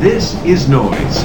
This is Noise.